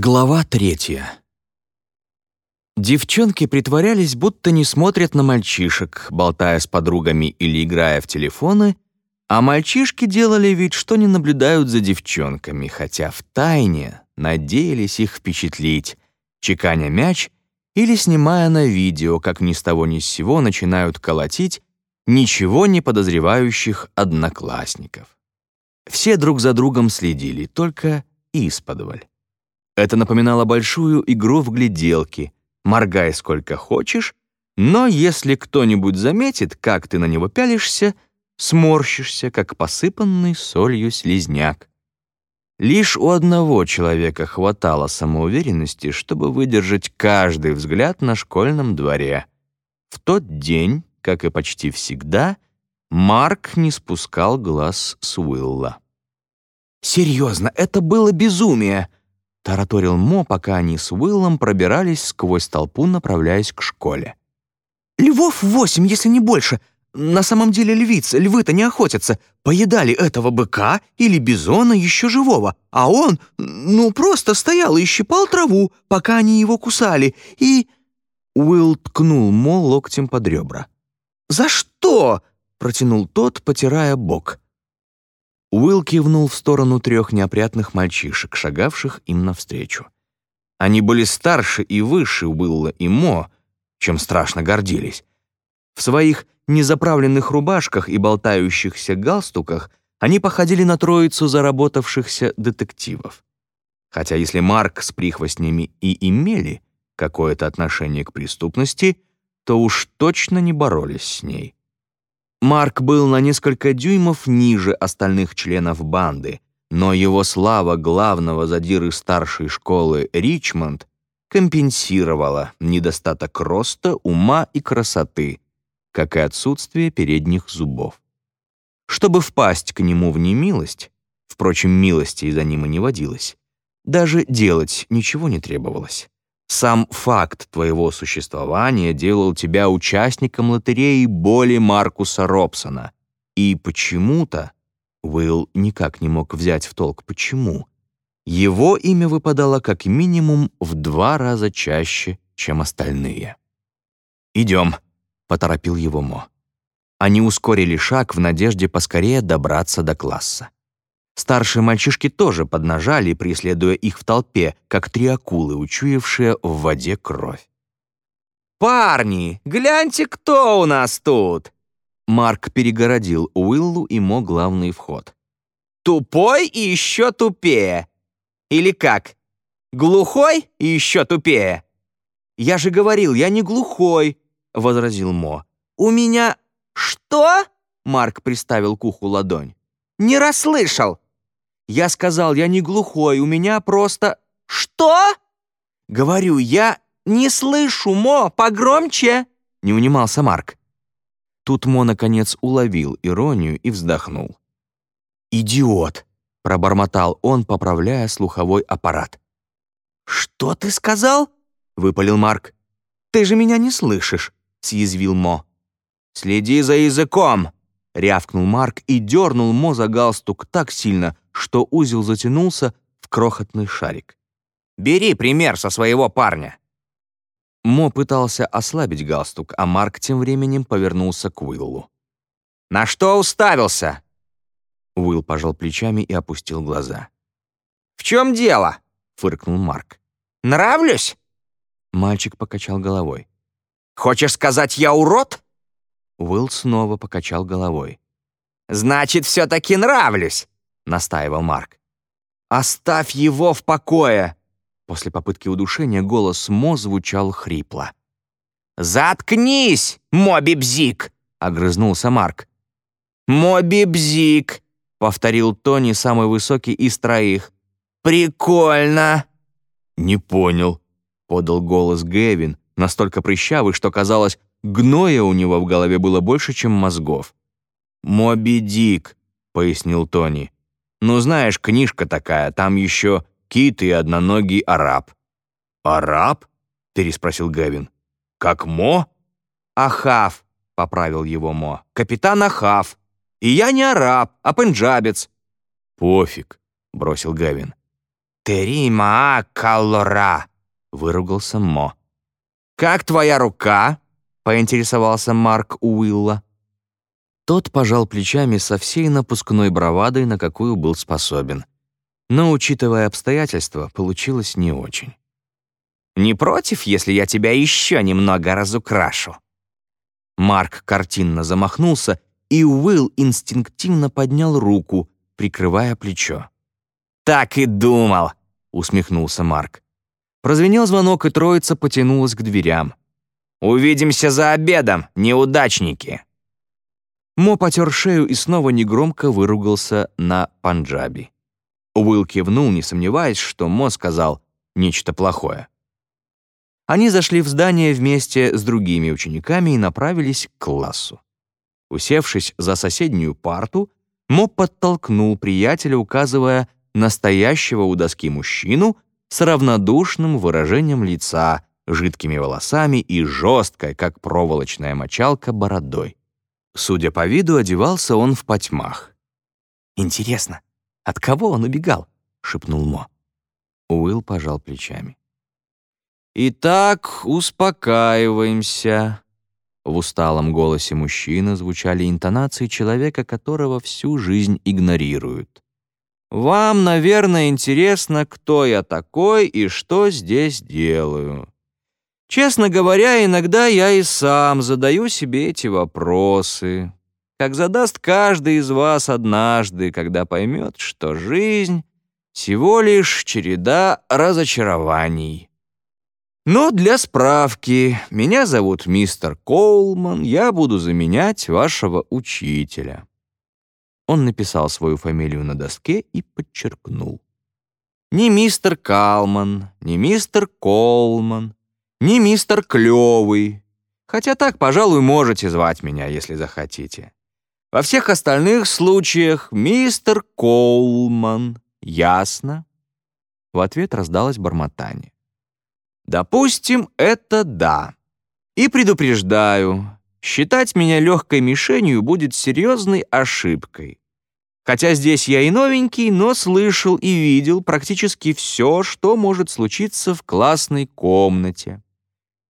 Глава третья. Девчонки притворялись, будто не смотрят на мальчишек, болтая с подругами или играя в телефоны, а мальчишки делали вид, что не наблюдают за девчонками, хотя в тайне надеялись их впечатлить, чеканя мяч или снимая на видео, как ни с того ни с сего начинают колотить ничего не подозревающих одноклассников. Все друг за другом следили, только исподволь. Это напоминало большую игру в гляделки. Моргай сколько хочешь, но если кто-нибудь заметит, как ты на него пялишься, сморщишься, как посыпанный солью слизняк. Лишь у одного человека хватало самоуверенности, чтобы выдержать каждый взгляд на школьном дворе. В тот день, как и почти всегда, Марк не спускал глаз с Уилла. «Серьезно, это было безумие!» Тараторил Мо, пока они с Уиллом пробирались сквозь толпу, направляясь к школе. «Львов восемь, если не больше. На самом деле львицы, львы-то не охотятся. Поедали этого быка или бизона еще живого, а он, ну, просто стоял и щипал траву, пока они его кусали, и...» Уилл ткнул Мо локтем под ребра. «За что?» — протянул тот, потирая бок. Уилл кивнул в сторону трех неопрятных мальчишек, шагавших им навстречу. Они были старше и выше Уилла и Мо, чем страшно гордились. В своих незаправленных рубашках и болтающихся галстуках они походили на троицу заработавшихся детективов. Хотя если Марк с прихвостнями и имели какое-то отношение к преступности, то уж точно не боролись с ней. Марк был на несколько дюймов ниже остальных членов банды, но его слава главного задиры старшей школы Ричмонд компенсировала недостаток роста, ума и красоты, как и отсутствие передних зубов. Чтобы впасть к нему в немилость, впрочем, милости за ним и не водилось, даже делать ничего не требовалось. Сам факт твоего существования делал тебя участником лотереи боли Маркуса Робсона. И почему-то, Уилл никак не мог взять в толк почему, его имя выпадало как минимум в два раза чаще, чем остальные. «Идем», — поторопил его Мо. Они ускорили шаг в надежде поскорее добраться до класса. Старшие мальчишки тоже поднажали, преследуя их в толпе, как три акулы, учуявшие в воде кровь. «Парни, гляньте, кто у нас тут!» Марк перегородил Уиллу и Мо главный вход. «Тупой и еще тупее! Или как? Глухой и еще тупее!» «Я же говорил, я не глухой!» — возразил Мо. «У меня...» «Что?» — Марк приставил к уху ладонь. «Не расслышал!» Я сказал, я не глухой, у меня просто... Что? Говорю, я не слышу, Мо, погромче. Не унимался Марк. Тут Мо, наконец, уловил иронию и вздохнул. «Идиот!» — пробормотал он, поправляя слуховой аппарат. «Что ты сказал?» — выпалил Марк. «Ты же меня не слышишь», — съязвил Мо. «Следи за языком!» — рявкнул Марк и дернул Мо за галстук так сильно, что узел затянулся в крохотный шарик. «Бери пример со своего парня!» Мо пытался ослабить галстук, а Марк тем временем повернулся к Уиллу. «На что уставился?» Уилл пожал плечами и опустил глаза. «В чем дело?» — фыркнул Марк. «Нравлюсь?» Мальчик покачал головой. «Хочешь сказать, я урод?» Уилл снова покачал головой. «Значит, все-таки нравлюсь!» Настаивал Марк. «Оставь его в покое!» После попытки удушения голос Мо звучал хрипло. «Заткнись, Моби-Бзик!» — огрызнулся Марк. «Моби-Бзик!» — повторил Тони, самый высокий из троих. «Прикольно!» «Не понял», — подал голос Гэвин, настолько прыщавый, что казалось, гноя у него в голове было больше, чем мозгов. «Моби-Дик», — пояснил Тони. Ну, знаешь, книжка такая, там еще кит и одноногий араб». «Араб?» — переспросил Гэвин. «Как Мо?» «Ахав», — поправил его Мо. «Капитан Ахав. И я не араб, а пенджабец». «Пофиг», — бросил Гэвин. «Терима калора», — выругался Мо. «Как твоя рука?» — поинтересовался Марк Уилла. Тот пожал плечами со всей напускной бравадой, на какую был способен. Но, учитывая обстоятельства, получилось не очень. «Не против, если я тебя еще немного разукрашу?» Марк картинно замахнулся, и Уилл инстинктивно поднял руку, прикрывая плечо. «Так и думал!» — усмехнулся Марк. Прозвенел звонок, и троица потянулась к дверям. «Увидимся за обедом, неудачники!» Мо потер шею и снова негромко выругался на панджаби. Уилл кивнул, не сомневаясь, что Мо сказал нечто плохое. Они зашли в здание вместе с другими учениками и направились к классу. Усевшись за соседнюю парту, Мо подтолкнул приятеля, указывая настоящего у доски мужчину с равнодушным выражением лица, жидкими волосами и жесткой, как проволочная мочалка, бородой. Судя по виду, одевался он в потьмах. «Интересно, от кого он убегал?» — шепнул Мо. Уилл пожал плечами. «Итак, успокаиваемся». В усталом голосе мужчины звучали интонации человека, которого всю жизнь игнорируют. «Вам, наверное, интересно, кто я такой и что здесь делаю. Честно говоря, иногда я и сам задаю себе эти вопросы, как задаст каждый из вас однажды, когда поймет, что жизнь — всего лишь череда разочарований. Но для справки, меня зовут мистер Коулман, я буду заменять вашего учителя. Он написал свою фамилию на доске и подчеркнул. Не мистер Калман, не мистер Колман, не мистер Клёвый. Хотя так, пожалуй, можете звать меня, если захотите. Во всех остальных случаях мистер Колман. Ясно?» В ответ раздалось бормотание. «Допустим, это да. И предупреждаю, считать меня легкой мишенью будет серьезной ошибкой. Хотя здесь я и новенький, но слышал и видел практически все, что может случиться в классной комнате.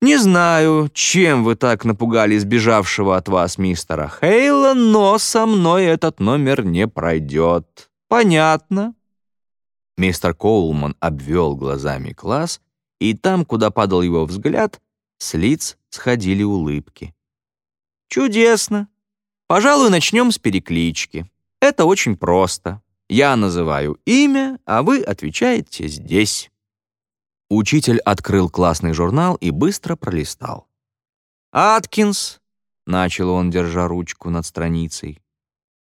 Не знаю, чем вы так напугали сбежавшего от вас мистера Хейла, но со мной этот номер не пройдет. Понятно?» Мистер Коулман обвел глазами класс, и там, куда падал его взгляд, с лиц сходили улыбки. «Чудесно. Пожалуй, начнем с переклички. Это очень просто. Я называю имя, а вы отвечаете здесь». Учитель открыл классный журнал и быстро пролистал. «Аткинс», — начал он, держа ручку над страницей.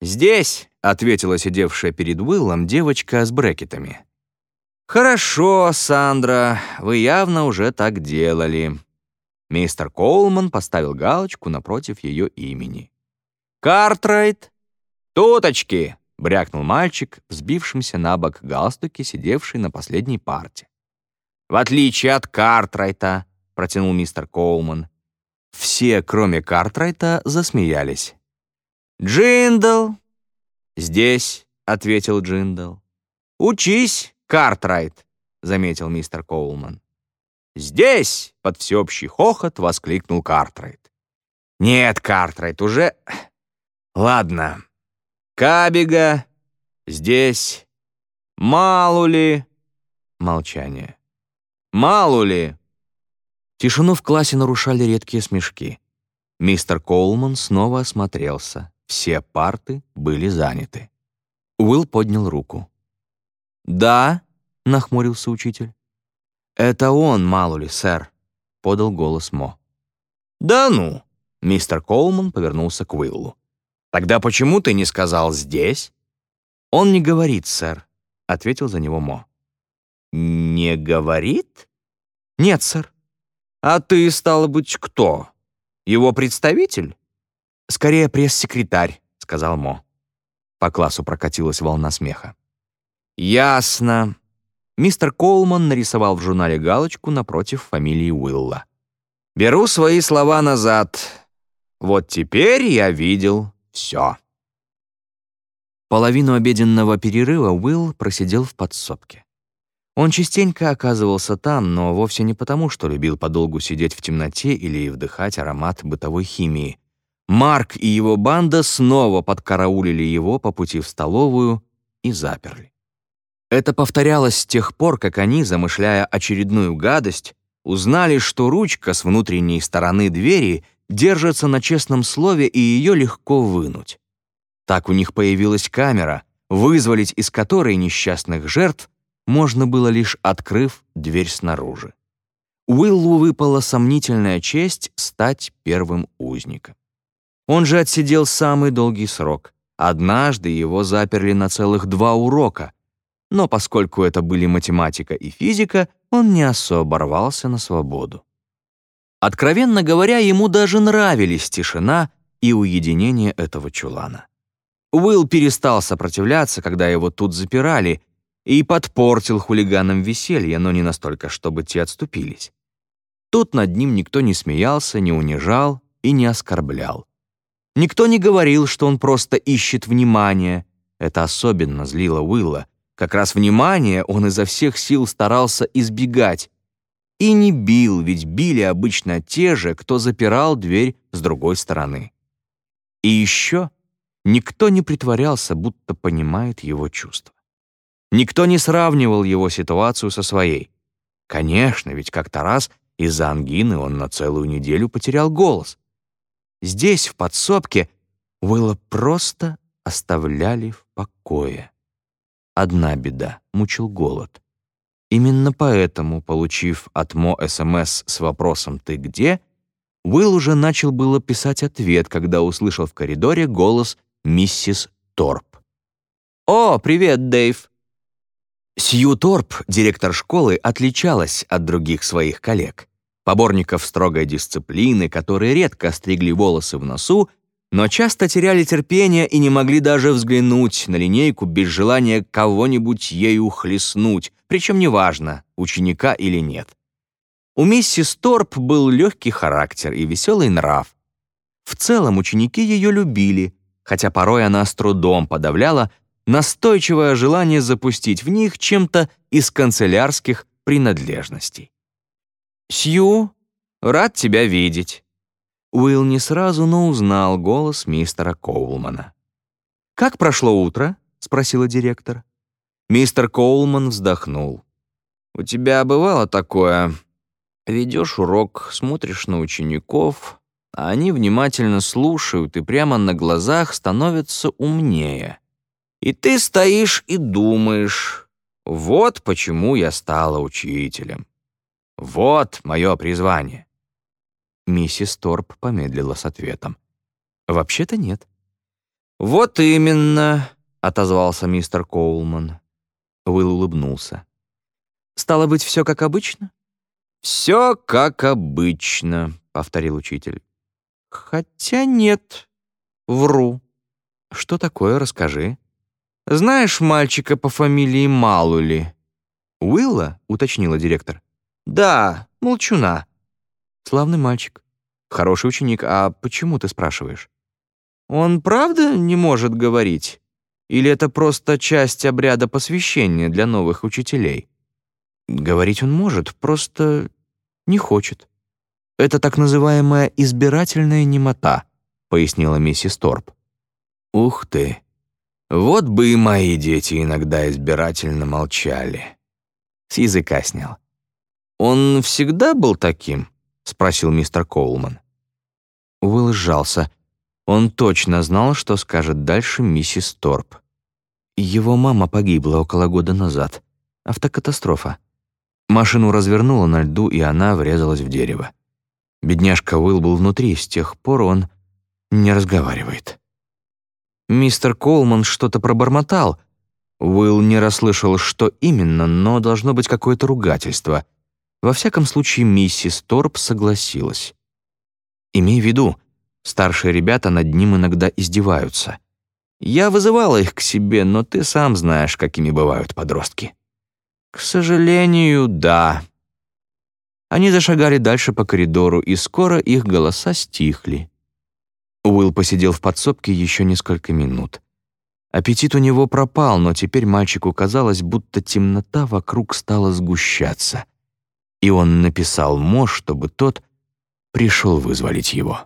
«Здесь», — ответила сидевшая перед Уиллом девочка с брекетами. «Хорошо, Сандра, вы явно уже так делали». Мистер Коулман поставил галочку напротив ее имени. «Картрайт!» «Туточки!» — брякнул мальчик, взбившимся на бок галстуке, сидевший на последней парте. В отличие от Картрайта, протянул мистер Коулман. Все, кроме Картрайта, засмеялись. Джиндл. Здесь, ответил Джиндл. Учись, Картрайт, заметил мистер Коулман. Здесь, под всеобщий хохот, воскликнул Картрайт. Нет, Картрайт, уже... Ладно. Кабига. Здесь. Малули. Молчание. Мало ли!» Тишину в классе нарушали редкие смешки. Мистер Коулман снова осмотрелся. Все парты были заняты. Уилл поднял руку. «Да», — нахмурился учитель. «Это он, мало ли, сэр», — подал голос Мо. «Да ну!» — мистер Коулман повернулся к Уиллу. «Тогда почему ты не сказал «здесь»?» «Он не говорит, сэр», — ответил за него Мо. «Не говорит?» «Нет, сэр». «А ты, стало быть, кто? Его представитель?» «Скорее пресс-секретарь», — сказал Мо. По классу прокатилась волна смеха. «Ясно». Мистер Колман нарисовал в журнале галочку напротив фамилии Уилла. «Беру свои слова назад. Вот теперь я видел все». Половину обеденного перерыва Уилл просидел в подсобке. Он частенько оказывался там, но вовсе не потому, что любил подолгу сидеть в темноте или вдыхать аромат бытовой химии. Марк и его банда снова подкараулили его по пути в столовую и заперли. Это повторялось с тех пор, как они, замышляя очередную гадость, узнали, что ручка с внутренней стороны двери держится на честном слове и ее легко вынуть. Так у них появилась камера, вызволить из которой несчастных жертв можно было лишь открыв дверь снаружи. Уиллу выпала сомнительная честь стать первым узником. Он же отсидел самый долгий срок. Однажды его заперли на целых два урока, но поскольку это были математика и физика, он не особо рвался на свободу. Откровенно говоря, ему даже нравились тишина и уединение этого чулана. Уилл перестал сопротивляться, когда его тут запирали, и подпортил хулиганам веселье, но не настолько, чтобы те отступились. Тут над ним никто не смеялся, не унижал и не оскорблял. Никто не говорил, что он просто ищет внимания. Это особенно злило Уилла. Как раз внимание он изо всех сил старался избегать. И не бил, ведь били обычно те же, кто запирал дверь с другой стороны. И еще никто не притворялся, будто понимает его чувства. Никто не сравнивал его ситуацию со своей. Конечно, ведь как-то раз из-за ангины он на целую неделю потерял голос. Здесь, в подсобке, Уилла просто оставляли в покое. Одна беда — мучил голод. Именно поэтому, получив от Мо СМС с вопросом «Ты где?», Уилл уже начал было писать ответ, когда услышал в коридоре голос миссис Торп. «О, привет, Дэйв!» Сью Торп, директор школы, отличалась от других своих коллег. Поборников строгой дисциплины, которые редко стригли волосы в носу, но часто теряли терпение и не могли даже взглянуть на линейку без желания кого-нибудь ею хлестнуть, причем неважно, ученика или нет. У миссис Торп был легкий характер и веселый нрав. В целом ученики ее любили, хотя порой она с трудом подавляла настойчивое желание запустить в них чем-то из канцелярских принадлежностей. «Сью, рад тебя видеть». Уилл не сразу, но узнал голос мистера Коулмана. «Как прошло утро?» — спросила директор. Мистер Коулман вздохнул. «У тебя бывало такое? Ведешь урок, смотришь на учеников, а они внимательно слушают и прямо на глазах становятся умнее. И ты стоишь и думаешь, вот почему я стала учителем. Вот мое призвание. Миссис Торп помедлила с ответом. «Вообще-то нет». «Вот именно», — отозвался мистер Коулман. Уилл улыбнулся. «Стало быть, все как обычно?» «Все как обычно», — повторил учитель. «Хотя нет, вру». «Что такое, расскажи». Знаешь мальчика по фамилии Малули?» «Уилла?» — уточнила директор. «Да, молчуна». «Славный мальчик. Хороший ученик. А почему ты спрашиваешь?» «Он правда не может говорить? Или это просто часть обряда посвящения для новых учителей?» «Говорить он может, просто не хочет. Это так называемая избирательная немота», — пояснила миссис Торп. «Ух ты!» Вот бы и мои дети иногда избирательно молчали. С языка снял. «Он всегда был таким?» — спросил мистер Коулман. Уилл сжался. Он точно знал, что скажет дальше миссис Торп. Его мама погибла около года назад. Автокатастрофа. Машину развернуло на льду, и она врезалась в дерево. Бедняжка Уилл был внутри, с тех пор он не разговаривает. Мистер Колман что-то пробормотал. Уилл не расслышал, что именно, но должно быть какое-то ругательство. Во всяком случае, миссис Торп согласилась. «Имей в виду, старшие ребята над ним иногда издеваются. Я вызывала их к себе, но ты сам знаешь, какими бывают подростки». «К сожалению, да». Они зашагали дальше по коридору, и скоро их голоса стихли. Уилл посидел в подсобке еще несколько минут. Аппетит у него пропал, но теперь мальчику казалось, будто темнота вокруг стала сгущаться. И он написал Мо, чтобы тот пришел вызволить его.